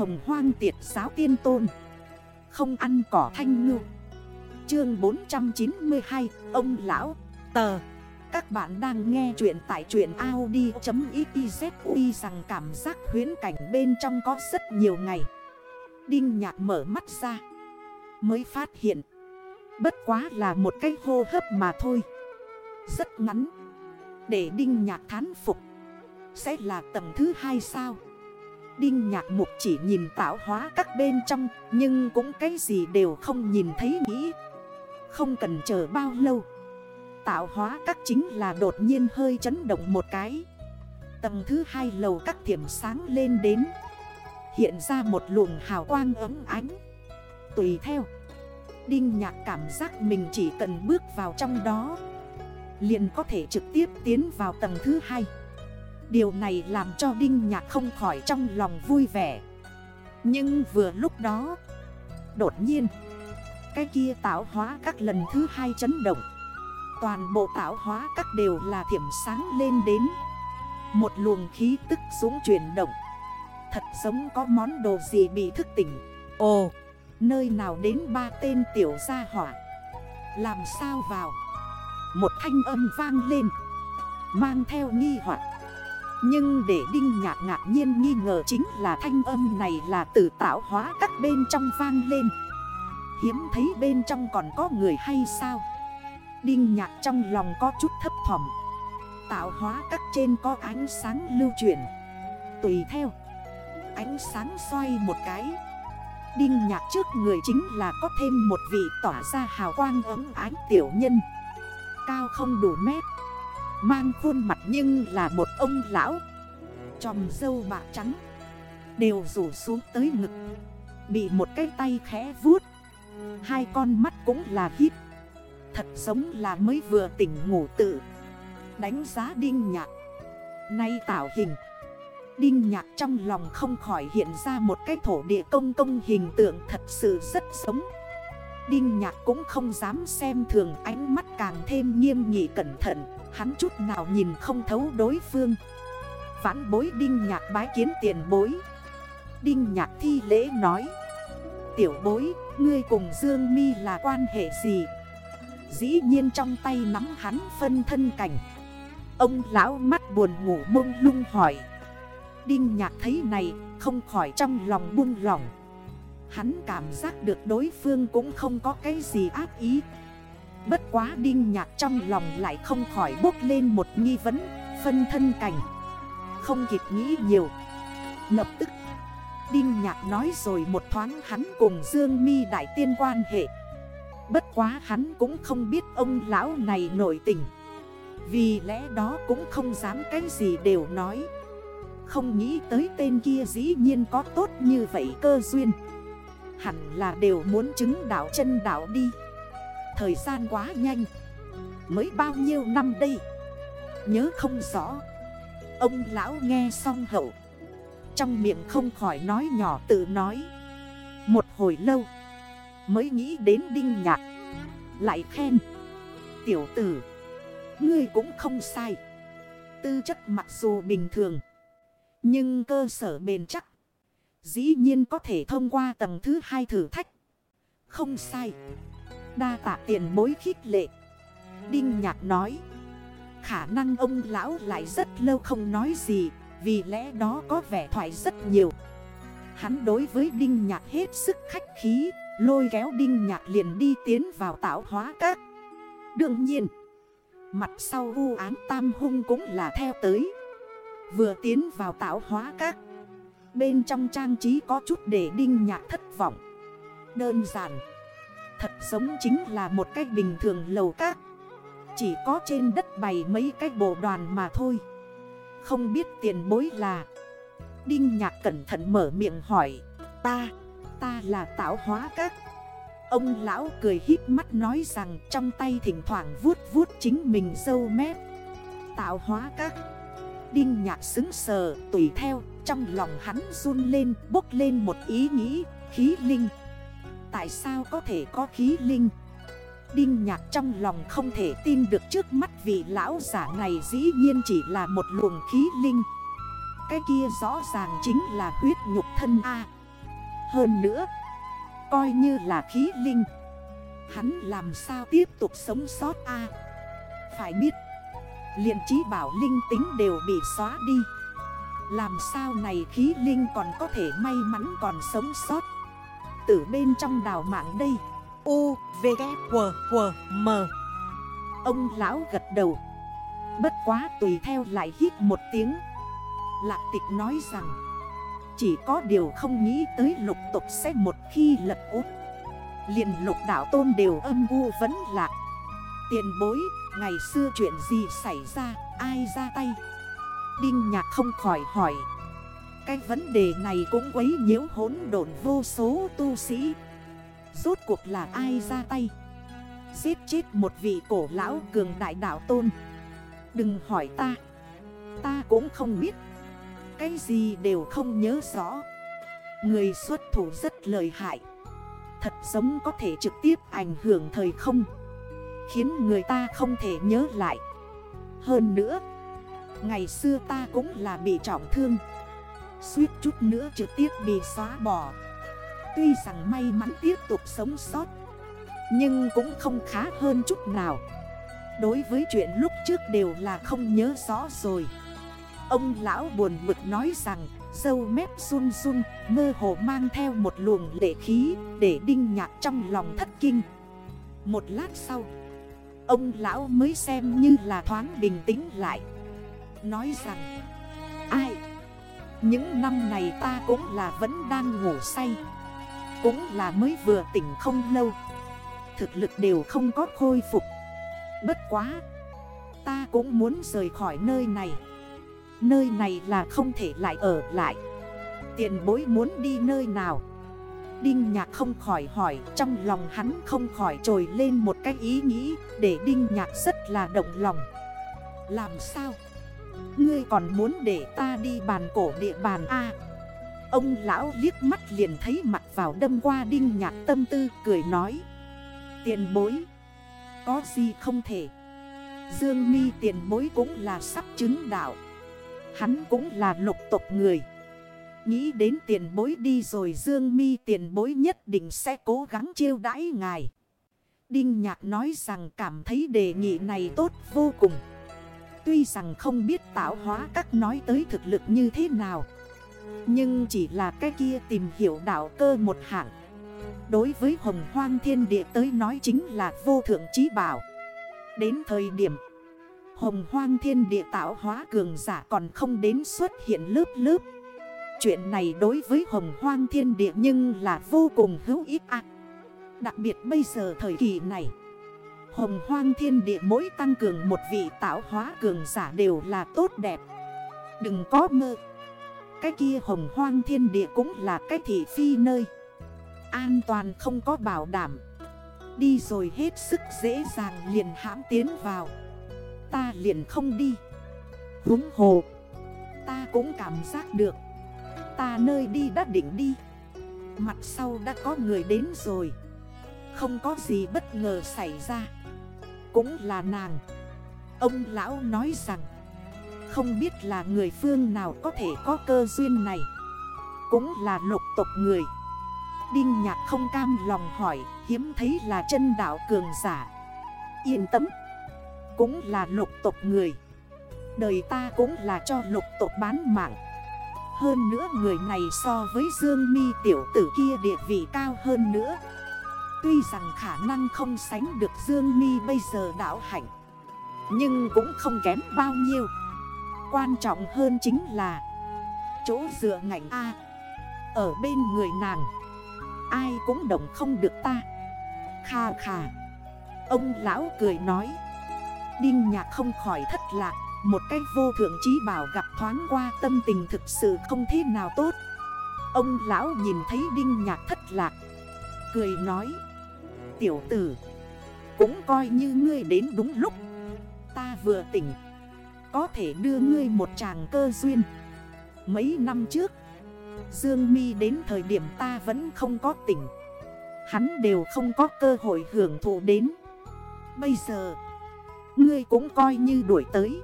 hồng hoang tiệt giáo tiên tôn. Không ăn cỏ thanh ngư. Chương 492 Ông Lão. Tờ. Các bạn đang nghe chuyện tại chuyện Audi.xyz rằng cảm giác huyến cảnh bên trong có rất nhiều ngày. Đinh nhạc mở mắt ra. Mới phát hiện. Bất quá là một cái hô hấp mà thôi. Rất ngắn. Để đinh nhạc thán phục. Sẽ là tầng thứ hai sao? Đinh nhạc mục chỉ nhìn tạo hóa các bên trong, Nhưng cũng cái gì đều không nhìn thấy nghĩ. Không cần chờ bao lâu, Tạo hóa các chính là đột nhiên hơi chấn động một cái. Tầng thứ hai lầu các thiểm sáng lên đến, Hiện ra một luồng hào quang ấm ánh. Tùy theo, Đinh nhạc cảm giác mình chỉ cần bước vào trong đó, Liền có thể trực tiếp tiến vào tầng thứ hai. Điều này làm cho Đinh Nhạc không khỏi trong lòng vui vẻ. Nhưng vừa lúc đó, Đột nhiên, Cái kia tạo hóa các lần thứ hai chấn động. Toàn bộ tạo hóa các đều là thiểm sáng lên đến. Một luồng khí tức xuống chuyển động. Thật giống có món đồ gì bị thức tỉnh. Ồ, Nơi nào đến ba tên tiểu gia hỏa? Làm sao vào? Một thanh âm vang lên, Mang theo nghi hoặc nhưng để Đinh Nhạc ngạc nhiên nghi ngờ chính là thanh âm này là từ tạo hóa các bên trong vang lên. Hiếm thấy bên trong còn có người hay sao? Đinh Nhạc trong lòng có chút thấp thỏm. Tạo hóa các trên có ánh sáng lưu chuyển. Tùy theo, Ánh sáng xoay một cái. Đinh Nhạc trước người chính là có thêm một vị tỏa ra hào quang ấm ánh tiểu nhân. Cao không đủ mét. Mang khuôn mặt nhưng là một ông lão. Chòm dâu bạc trắng. Đều rủ xuống tới ngực. Bị một cái tay khẽ vuốt. Hai con mắt cũng là hít. Thật giống là mới vừa tỉnh ngủ tự. Đánh giá đinh nhạc. Nay tạo hình. Đinh nhạc trong lòng không khỏi hiện ra một cái thổ địa công công hình tượng thật sự rất sống Đinh nhạc cũng không dám xem thường ánh mắt càng thêm nghiêm nghị cẩn thận. Hắn chút nào nhìn không thấu đối phương. Vãn bối đinh nhạc bái kiến tiền bối. Đinh nhạc thi lễ nói. Tiểu bối, ngươi cùng Dương mi là quan hệ gì? Dĩ nhiên trong tay nắm hắn phân thân cảnh. Ông lão mắt buồn ngủ mông lung hỏi. Đinh nhạc thấy này không khỏi trong lòng buông lỏng. Hắn cảm giác được đối phương cũng không có cái gì ác ý. Bất quá đinh nhạc trong lòng lại không khỏi bốc lên một nghi vấn, Phân thân cảnh. Không kịp nghĩ nhiều. Lập tức, Đinh nhạc nói rồi một thoáng hắn cùng Dương mi đại tiên quan hệ. Bất quá hắn cũng không biết ông lão này nổi tình. Vì lẽ đó cũng không dám cái gì đều nói. Không nghĩ tới tên kia dĩ nhiên có tốt như vậy cơ duyên. Hẳn là đều muốn chứng đảo chân đảo đi. Thời gian quá nhanh. Mới bao nhiêu năm đây? Nhớ không rõ. Ông lão nghe xong hậu. Trong miệng không khỏi nói nhỏ tự nói. Một hồi lâu, Mới nghĩ đến đinh nhạc. Lại khen. Tiểu tử, Ngươi cũng không sai. Tư chất mặc dù bình thường, Nhưng cơ sở bền chắc. Dĩ nhiên có thể thông qua tầng thứ hai thử thách. Không sai. Đa tạ tiền bối khích lệ. Đinh nhạc nói. Khả năng ông lão lại rất lâu không nói gì, Vì lẽ đó có vẻ thoại rất nhiều. Hắn đối với Đinh Nhạc hết sức khách khí, Lôi kéo Đinh Nhạc liền đi tiến vào tạo hóa các. Đương nhiên, Mặt sau vu án tam hung cũng là theo tới. Vừa tiến vào tạo hóa các Bên trong trang trí có chút để Đinh Nhạc thất vọng. Đơn giản. Thật giống chính là một cách bình thường lầu các Chỉ có trên đất bày mấy cái bộ đoàn mà thôi. Không biết tiền bối là. Đinh nhạc cẩn thận mở miệng hỏi. Ta, ta là tạo hóa các Ông lão cười hít mắt nói rằng trong tay thỉnh thoảng vuốt vuốt chính mình sâu mép. Tạo hóa các Đinh nhạc xứng sờ, tùy theo, Trong lòng hắn run lên, bốc lên một ý nghĩ, khí linh. Tại sao có thể có khí linh? Đinh nhạc trong lòng không thể tin được trước mắt vị lão giả này dĩ nhiên chỉ là một luồng khí linh. Cái kia rõ ràng chính là huyết nhục thân A. Hơn nữa, Coi như là khí linh, Hắn làm sao tiếp tục sống sót a? Phải biết liền trí bảo linh tính đều bị xóa đi. Làm sao này khí linh còn có thể may mắn còn sống sót? Từ bên trong đào mạng đây. U, V, K, W, W, M. Ông lão gật đầu. Bất quá tùy theo lại hít một tiếng. Lạc tịch nói rằng Chỉ có điều không nghĩ tới lục tục sẽ một khi lật út liền lục đảo tôn đều âm u vẫn lạc. Tiền bối, ngày xưa chuyện gì xảy ra, ai ra tay? Đinh nhạc không khỏi hỏi. Cái vấn đề này cũng quấy nhiễu hỗn độn vô số tu sĩ. Rốt cuộc là ai ra tay? Giết chết một vị cổ lão cường đại đảo tôn. Đừng hỏi ta. Ta cũng không biết. Cái gì đều không nhớ rõ. Người xuất thủ rất lợi hại. Thật giống có thể trực tiếp ảnh hưởng thời không? Khiến người ta không thể nhớ lại. Hơn nữa, Ngày xưa ta cũng là bị trọng thương. Suýt chút nữa trực tiếp bị xóa bỏ. Tuy rằng may mắn tiếp tục sống sót, Nhưng cũng không khá hơn chút nào. Đối với chuyện lúc trước đều là không nhớ rõ rồi. Ông lão buồn bực nói rằng, Dâu mép run run, Mơ hồ mang theo một luồng lệ khí Để đinh nhạc trong lòng thất kinh. Một lát sau Ông lão mới xem như là thoáng bình tĩnh lại. Nói rằng, Ai? Những năm này ta cũng là vẫn đang ngủ say. Cũng là mới vừa tỉnh không lâu. Thực lực đều không có khôi phục. Bất quá, Ta cũng muốn rời khỏi nơi này. Nơi này là không thể lại ở lại. Tiền bối muốn đi nơi nào? Đinh nhạc không khỏi hỏi, Trong lòng hắn không khỏi trồi lên một cái ý nghĩ, Để đinh nhạc rất là động lòng. Làm sao? Ngươi còn muốn để ta đi bàn cổ địa bàn A? Ông lão liếc mắt liền thấy mặt vào đâm qua đinh nhạc tâm tư, cười nói. Tiền bối, Có gì không thể? Dương mi tiền bối cũng là sắp chứng đạo. Hắn cũng là lục tộc người. Nghĩ đến tiền bối đi rồi Dương mi tiền bối nhất định sẽ cố gắng chiêu đãi ngài. Đinh Nhạc nói rằng cảm thấy đề nghị này tốt vô cùng. Tuy rằng không biết tạo hóa các nói tới thực lực như thế nào, Nhưng chỉ là cái kia tìm hiểu đạo cơ một hạng. Đối với hồng hoang thiên địa tới nói chính là vô thượng trí bảo. Đến thời điểm, Hồng hoang thiên địa tạo hóa cường giả còn không đến xuất hiện lớp lớp. Chuyện này đối với hồng hoang thiên địa nhưng là vô cùng hữu ích ạ. Đặc biệt bây giờ thời kỳ này, Hồng hoang thiên địa mỗi tăng cường một vị tạo hóa cường giả đều là tốt đẹp. Đừng có mơ. Cái kia hồng hoang thiên địa cũng là cái thị phi nơi. An toàn không có bảo đảm. Đi rồi hết sức dễ dàng liền hãm tiến vào. Ta liền không đi. Húng hồ. Ta cũng cảm giác được. Ta nơi đi đã định đi. Mặt sau đã có người đến rồi. Không có gì bất ngờ xảy ra. Cũng là nàng. Ông lão nói rằng, Không biết là người phương nào có thể có cơ duyên này. Cũng là lục tộc người. Đinh nhạc không cam lòng hỏi, Hiếm thấy là chân đảo cường giả. Yên tâm, Cũng là lục tộc người. Đời ta cũng là cho lục tộc bán mạng hơn nữa người này so với Dương mi tiểu tử kia địa vị cao hơn nữa. Tuy rằng khả năng không sánh được Dương mi bây giờ đảo hạnh, Nhưng cũng không kém bao nhiêu. Quan trọng hơn chính là Chỗ dựa ngành A. Ở bên người nàng, Ai cũng đồng không được ta. Kha khà Ông lão cười nói, Đinh nhạc không khỏi thất lạc một cách vô thượng trí bảo gặp thoáng qua tâm tình thực sự không thế nào tốt. Ông lão nhìn thấy đinh nhạc thất lạc. Cười nói, Tiểu tử, Cũng coi như ngươi đến đúng lúc. Ta vừa tỉnh, Có thể đưa ngươi một chàng cơ duyên. Mấy năm trước, Dương mi đến thời điểm ta vẫn không có tỉnh. Hắn đều không có cơ hội hưởng thụ đến. Bây giờ, Ngươi cũng coi như đuổi tới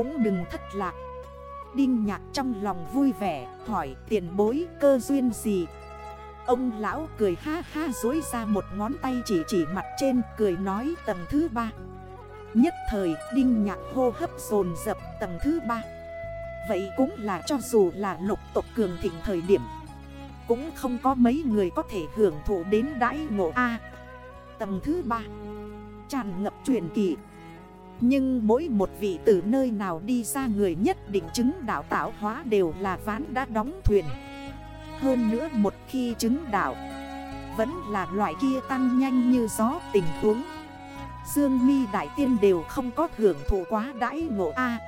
cũng đừng thất lạc. Đinh nhạc trong lòng vui vẻ, Hỏi, tiền bối, cơ duyên gì? Ông lão cười ha ha dối ra một ngón tay chỉ chỉ mặt trên, cười nói, tầng thứ ba. Nhất thời, đinh nhạc hô hấp dồn dập, tầng thứ ba. Vậy cũng là cho dù là lục tộc cường thịnh thời điểm, Cũng không có mấy người có thể hưởng thụ đến đãi ngộ A. Tầng thứ ba. Tràn ngập truyền kỳ. Nhưng mỗi một vị từ nơi nào đi ra người nhất định chứng đạo tạo hóa đều là ván đã đóng thuyền. Hơn nữa một khi chứng đạo, Vẫn là loại kia tăng nhanh như gió tình huống. Dương mi đại tiên đều không có hưởng thụ quá đãi ngộ A.